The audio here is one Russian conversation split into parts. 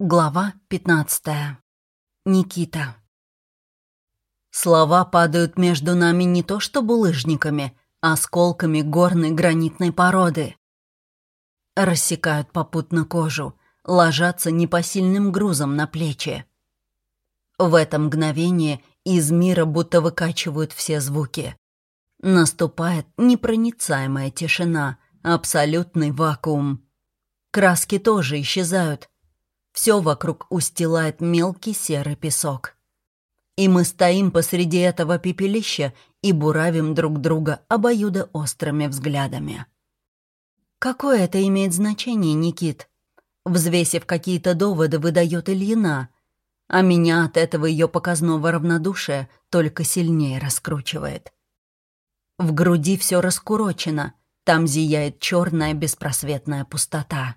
Глава 15. Никита. Слова падают между нами не то что булыжниками, а осколками горной гранитной породы. Рассекают попутно кожу, ложатся непосильным грузом на плечи. В это мгновение из мира будто выкачивают все звуки. Наступает непроницаемая тишина, абсолютный вакуум. Краски тоже исчезают — все вокруг устилает мелкий серый песок. И мы стоим посреди этого пепелища и буравим друг друга обоюдо острыми взглядами. Какое это имеет значение, Никит? Взвесив какие-то доводы, выдает Ильина, а меня от этого ее показного равнодушия только сильнее раскручивает. В груди все раскурочено, там зияет черная беспросветная пустота.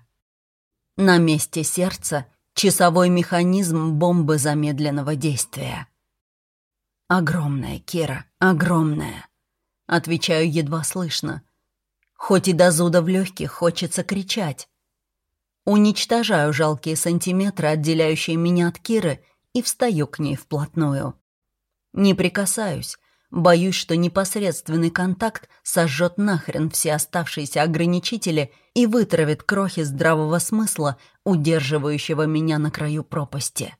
На месте сердца часовой механизм бомбы замедленного действия. «Огромная, Кира, огромная!» Отвечаю едва слышно. Хоть и до зуда в легких хочется кричать. Уничтожаю жалкие сантиметры, отделяющие меня от Киры, и встаю к ней вплотную. Не прикасаюсь, Боюсь, что непосредственный контакт сожжет нахрен все оставшиеся ограничители и вытравит крохи здравого смысла, удерживающего меня на краю пропасти.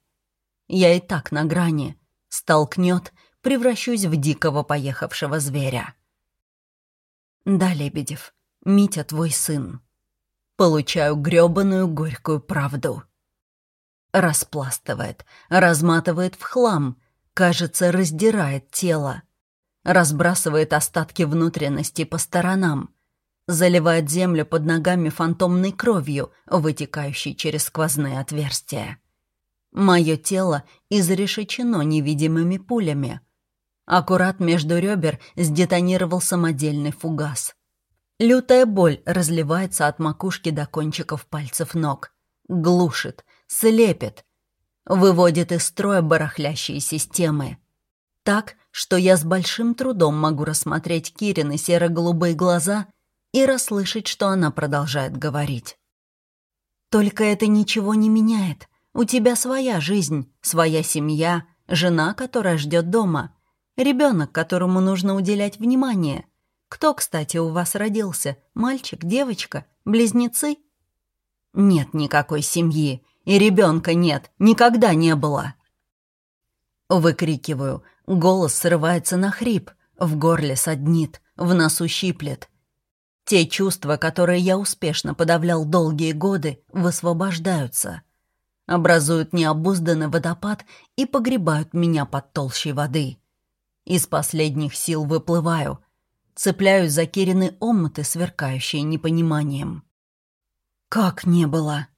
Я и так на грани. Столкнет, превращусь в дикого поехавшего зверя. Да, Лебедев, Митя твой сын. Получаю грёбаную горькую правду. Распластывает, разматывает в хлам, кажется, раздирает тело разбрасывает остатки внутренности по сторонам, заливает землю под ногами фантомной кровью, вытекающей через сквозные отверстия. Мое тело изрешечено невидимыми пулями. Аккурат между ребер сдетонировал самодельный фугас. Лютая боль разливается от макушки до кончиков пальцев ног. Глушит, слепит, выводит из строя барахлящие системы. Так, что я с большим трудом могу рассмотреть Кирины серо-голубые глаза и расслышать, что она продолжает говорить. «Только это ничего не меняет. У тебя своя жизнь, своя семья, жена, которая ждет дома, ребенок, которому нужно уделять внимание. Кто, кстати, у вас родился? Мальчик, девочка, близнецы?» «Нет никакой семьи, и ребенка нет, никогда не было!» Выкрикиваю, Голос срывается на хрип, в горле саднит, в носу щиплет. Те чувства, которые я успешно подавлял долгие годы, высвобождаются. Образуют необузданный водопад и погребают меня под толщей воды. Из последних сил выплываю. Цепляюсь за Кирины омуты, сверкающие непониманием. «Как не было?»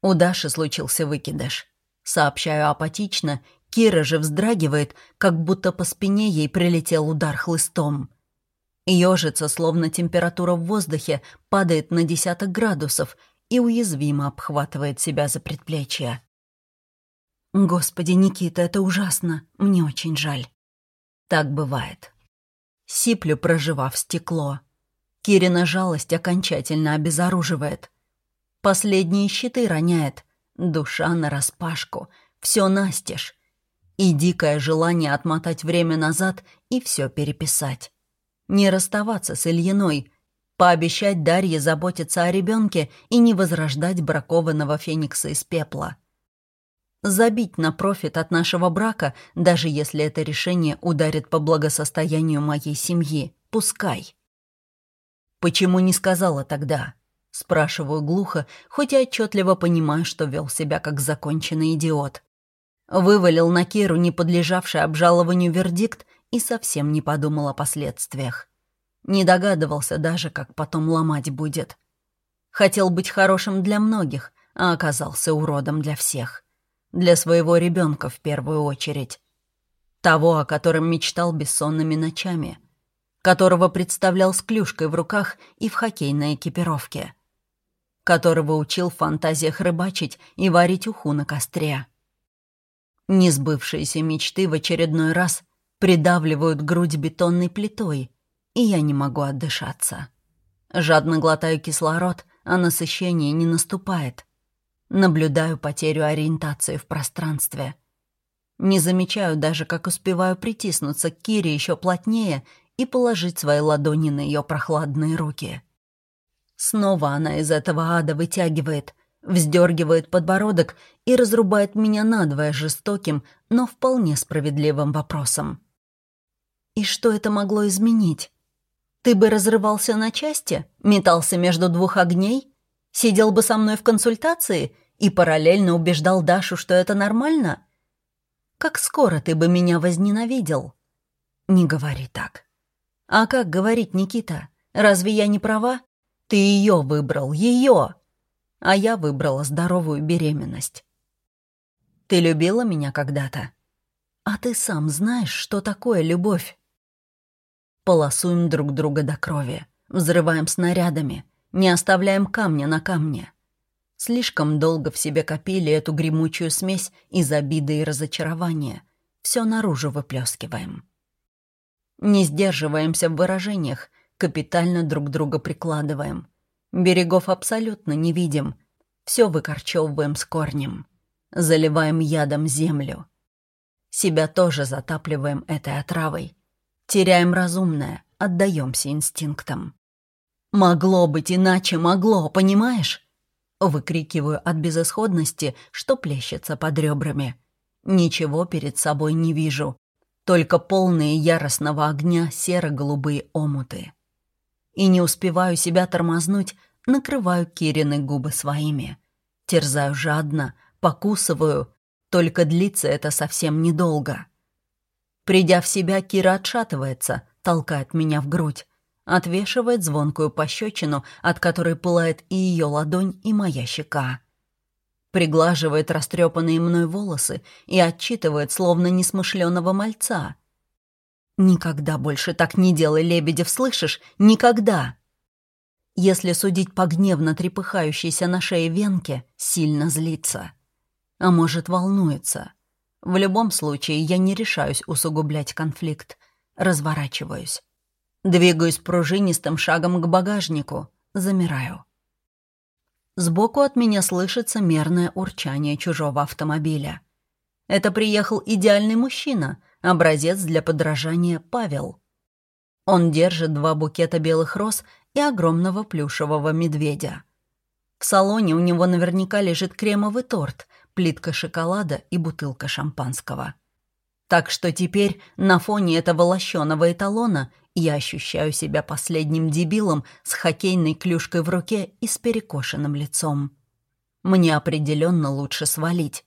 У Даши случился выкидыш. Сообщаю апатично Кира же вздрагивает, как будто по спине ей прилетел удар хлыстом. Ёжится, словно температура в воздухе падает на десяток градусов и уязвимо обхватывает себя за предплечье. «Господи, Никита, это ужасно. Мне очень жаль». Так бывает. Сиплю, проживав стекло. Кирина жалость окончательно обезоруживает. Последние щиты роняет. Душа нараспашку. Все настежь и дикое желание отмотать время назад и все переписать. Не расставаться с Ильиной, пообещать Дарье заботиться о ребенке и не возрождать бракованного феникса из пепла. Забить на профит от нашего брака, даже если это решение ударит по благосостоянию моей семьи, пускай. «Почему не сказала тогда?» Спрашиваю глухо, хоть и отчетливо понимаю, что вел себя как законченный идиот. Вывалил на Киру не подлежавший обжалованию вердикт и совсем не подумал о последствиях. Не догадывался даже, как потом ломать будет. Хотел быть хорошим для многих, а оказался уродом для всех. Для своего ребенка в первую очередь. Того, о котором мечтал бессонными ночами. Которого представлял с клюшкой в руках и в хоккейной экипировке. Которого учил в фантазиях рыбачить и варить уху на костре. Несбывшиеся мечты в очередной раз придавливают грудь бетонной плитой, и я не могу отдышаться. Жадно глотаю кислород, а насыщение не наступает. Наблюдаю потерю ориентации в пространстве. Не замечаю даже, как успеваю притиснуться к Кире еще плотнее и положить свои ладони на ее прохладные руки. Снова она из этого ада вытягивает, вздергивает подбородок и разрубает меня надвое жестоким, но вполне справедливым вопросом. И что это могло изменить? Ты бы разрывался на части, метался между двух огней, сидел бы со мной в консультации и параллельно убеждал Дашу, что это нормально? Как скоро ты бы меня возненавидел? Не говори так. А как говорить, Никита? Разве я не права? Ты ее выбрал, ее! А я выбрала здоровую беременность. Ты любила меня когда-то? А ты сам знаешь, что такое любовь? Полосуем друг друга до крови, взрываем снарядами, не оставляем камня на камне. Слишком долго в себе копили эту гремучую смесь из обиды и разочарования. Все наружу выплескиваем. Не сдерживаемся в выражениях, капитально друг друга прикладываем. Берегов абсолютно не видим. Все выкорчевываем с корнем. Заливаем ядом землю. Себя тоже затапливаем этой отравой. Теряем разумное, отдаемся инстинктам. «Могло быть иначе, могло, понимаешь?» Выкрикиваю от безысходности, что плещется под ребрами. Ничего перед собой не вижу. Только полные яростного огня серо-голубые омуты и не успеваю себя тормознуть, накрываю Кирины губы своими. Терзаю жадно, покусываю, только длится это совсем недолго. Придя в себя, Кира отшатывается, толкает меня в грудь, отвешивает звонкую пощечину, от которой пылает и ее ладонь, и моя щека. Приглаживает растрепанные мной волосы и отчитывает, словно несмышленого мальца — «Никогда больше так не делай, Лебедев, слышишь? Никогда!» Если судить по гневно трепыхающейся на шее венке, сильно злится. А может, волнуется. В любом случае, я не решаюсь усугублять конфликт. Разворачиваюсь. Двигаюсь пружинистым шагом к багажнику. Замираю. Сбоку от меня слышится мерное урчание чужого автомобиля. Это приехал идеальный мужчина, Образец для подражания Павел. Он держит два букета белых роз и огромного плюшевого медведя. В салоне у него наверняка лежит кремовый торт, плитка шоколада и бутылка шампанского. Так что теперь на фоне этого лощеного эталона я ощущаю себя последним дебилом с хоккейной клюшкой в руке и с перекошенным лицом. Мне определенно лучше свалить.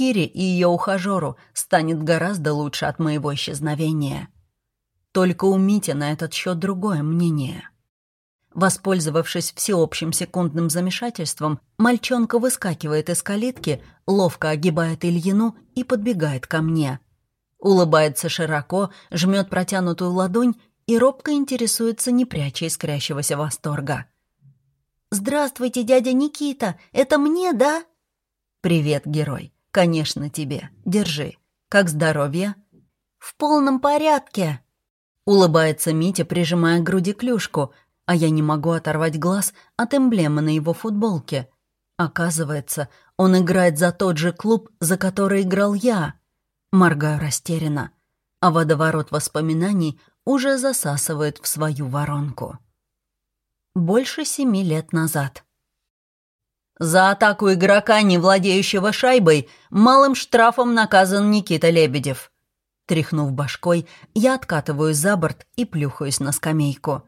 Кире и ее ухажеру станет гораздо лучше от моего исчезновения. Только у Мити на этот счет другое мнение. Воспользовавшись всеобщим секундным замешательством, мальчонка выскакивает из калитки, ловко огибает Ильину и подбегает ко мне. Улыбается широко, жмет протянутую ладонь и робко интересуется, не пряча искрящегося восторга. «Здравствуйте, дядя Никита! Это мне, да?» «Привет, герой. «Конечно, тебе. Держи. Как здоровье?» «В полном порядке», — улыбается Митя, прижимая к груди клюшку, а я не могу оторвать глаз от эмблемы на его футболке. Оказывается, он играет за тот же клуб, за который играл я. Моргаю растерянно, а водоворот воспоминаний уже засасывает в свою воронку. Больше семи лет назад. За атаку игрока, не владеющего шайбой, малым штрафом наказан Никита Лебедев. Тряхнув башкой, я откатываю за борт и плюхаюсь на скамейку.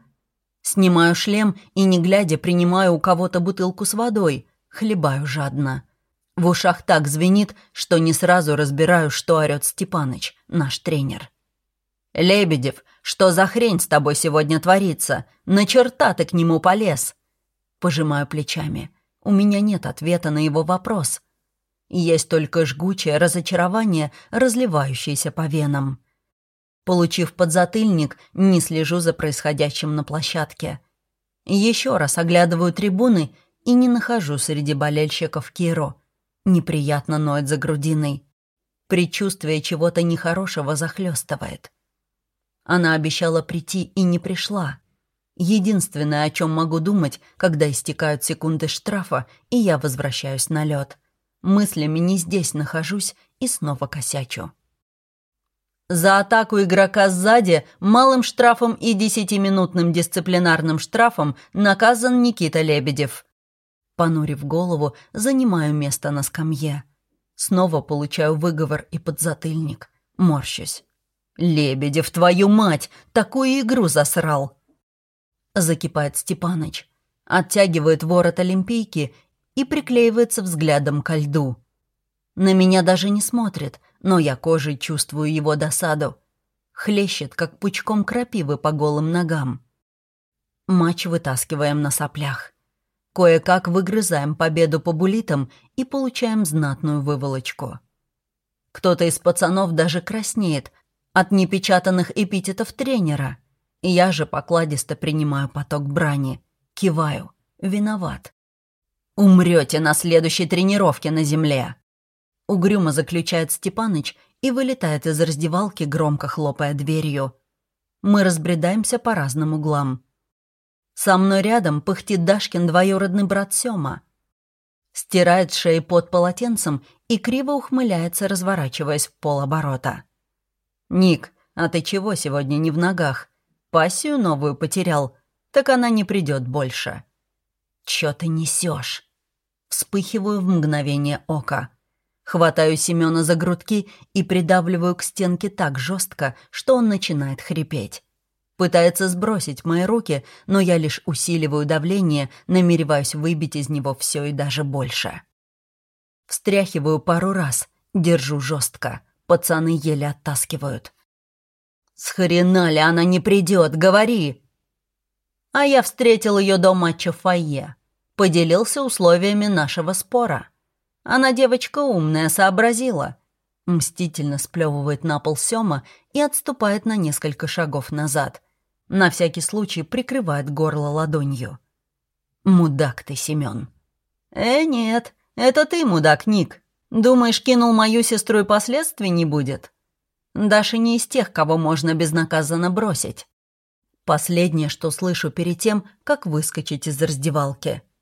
Снимаю шлем и, не глядя, принимаю у кого-то бутылку с водой, хлебаю жадно. В ушах так звенит, что не сразу разбираю, что орёт Степаныч, наш тренер. «Лебедев, что за хрень с тобой сегодня творится? На черта ты к нему полез?» Пожимаю плечами. У меня нет ответа на его вопрос. Есть только жгучее разочарование, разливающееся по венам. Получив подзатыльник, не слежу за происходящим на площадке. Еще раз оглядываю трибуны и не нахожу среди болельщиков Киро. Неприятно ноет за грудиной. Предчувствие чего-то нехорошего захлестывает. Она обещала прийти и не пришла. Единственное, о чем могу думать, когда истекают секунды штрафа, и я возвращаюсь на лед. Мыслями не здесь нахожусь и снова косячу. За атаку игрока сзади малым штрафом и десятиминутным дисциплинарным штрафом наказан Никита Лебедев. Понурив голову, занимаю место на скамье. Снова получаю выговор и подзатыльник. Морщусь. «Лебедев, твою мать! Такую игру засрал!» Закипает Степаныч. Оттягивает ворот олимпийки и приклеивается взглядом ко льду. На меня даже не смотрит, но я кожей чувствую его досаду. Хлещет, как пучком крапивы по голым ногам. Матч вытаскиваем на соплях. Кое-как выгрызаем победу по булитам и получаем знатную выволочку. Кто-то из пацанов даже краснеет от непечатанных эпитетов тренера. Я же покладисто принимаю поток брани. Киваю. Виноват. «Умрете на следующей тренировке на земле!» Угрюмо заключает Степаныч и вылетает из раздевалки, громко хлопая дверью. Мы разбредаемся по разным углам. Со мной рядом пыхтит Дашкин двоюродный брат Сёма. Стирает шеи под полотенцем и криво ухмыляется, разворачиваясь в полоборота. «Ник, а ты чего сегодня не в ногах? Пассию новую потерял? Так она не придет больше». «Чё ты несешь? Вспыхиваю в мгновение ока. Хватаю Семёна за грудки и придавливаю к стенке так жестко, что он начинает хрипеть. Пытается сбросить мои руки, но я лишь усиливаю давление, намереваюсь выбить из него все и даже больше. Встряхиваю пару раз, держу жестко. Пацаны еле оттаскивают. «С хрена ли она не придет? Говори!» А я встретил ее до матча в фойе. Поделился условиями нашего спора. Она девочка умная, сообразила. Мстительно сплевывает на пол Сёма и отступает на несколько шагов назад. На всякий случай прикрывает горло ладонью. «Мудак ты, Семён». «Э, нет, это ты, мудак, Ник. Думаешь, кинул мою сестру и последствий не будет?» Даша не из тех, кого можно безнаказанно бросить. Последнее, что слышу перед тем, как выскочить из раздевалки —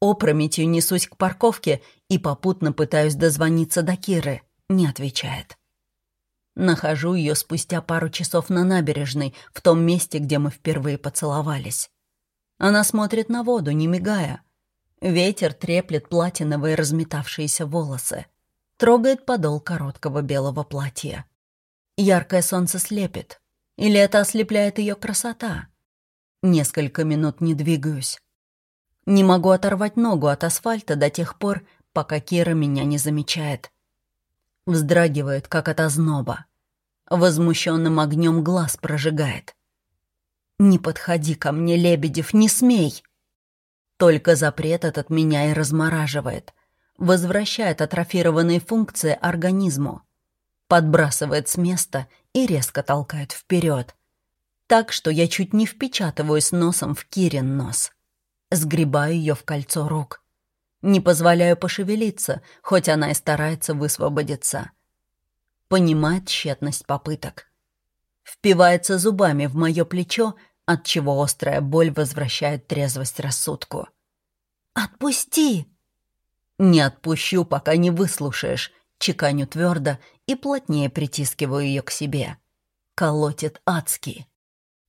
Опрометью несусь к парковке и попутно пытаюсь дозвониться до Киры. Не отвечает. Нахожу ее спустя пару часов на набережной, в том месте, где мы впервые поцеловались. Она смотрит на воду, не мигая. Ветер треплет платиновые разметавшиеся волосы. Трогает подол короткого белого платья. Яркое солнце слепит. Или это ослепляет ее красота? Несколько минут не двигаюсь. Не могу оторвать ногу от асфальта до тех пор, пока Кира меня не замечает. Вздрагивает, как от озноба. Возмущенным огнем глаз прожигает. «Не подходи ко мне, Лебедев, не смей!» Только запрет этот меня и размораживает. Возвращает атрофированные функции организму. Подбрасывает с места и резко толкает вперед. Так что я чуть не впечатываюсь носом в Кирин нос. Сгребаю ее в кольцо рук. Не позволяю пошевелиться, хоть она и старается высвободиться. Понимает тщетность попыток. Впивается зубами в мое плечо, от чего острая боль возвращает трезвость рассудку. «Отпусти!» «Не отпущу, пока не выслушаешь», чеканю твердо и плотнее притискиваю ее к себе. Колотит адски.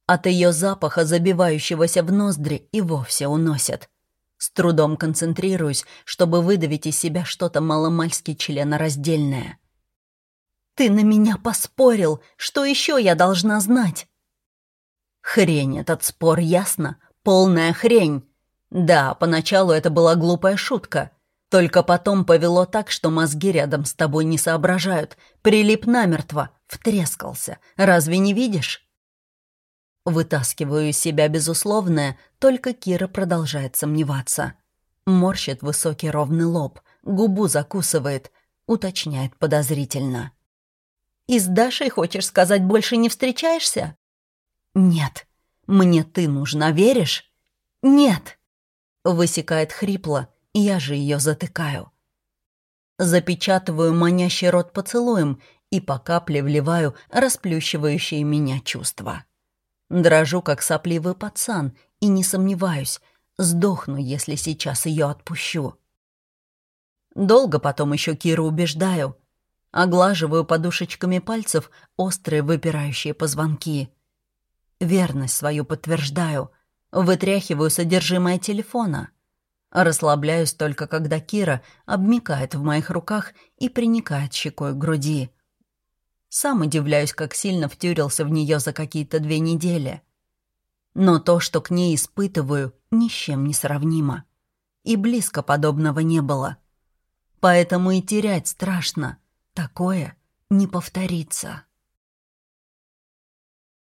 От ее запаха, забивающегося в ноздри, и вовсе уносят. С трудом концентрируюсь, чтобы выдавить из себя что-то маломальски членораздельное. «Ты на меня поспорил! Что еще я должна знать?» Хрень этот спор, ясно? Полная хрень. Да, поначалу это была глупая шутка. Только потом повело так, что мозги рядом с тобой не соображают. Прилип намертво, втрескался. Разве не видишь? Вытаскиваю себя безусловное, только Кира продолжает сомневаться. Морщит высокий ровный лоб, губу закусывает, уточняет подозрительно. «И с Дашей, хочешь сказать, больше не встречаешься?» «Нет. Мне ты нужна, веришь?» «Нет!» Высекает хрипло, я же ее затыкаю. Запечатываю манящий рот поцелуем и по капле вливаю расплющивающие меня чувства. Дрожу, как сопливый пацан, И не сомневаюсь, сдохну, если сейчас ее отпущу. Долго потом еще Киру убеждаю. Оглаживаю подушечками пальцев острые выпирающие позвонки. Верность свою подтверждаю. Вытряхиваю содержимое телефона. Расслабляюсь только, когда Кира обмикает в моих руках и приникает щекой к груди. Сам удивляюсь, как сильно втюрился в нее за какие-то две недели. Но то, что к ней испытываю, ни с чем не сравнимо. И близко подобного не было. Поэтому и терять страшно. Такое не повторится.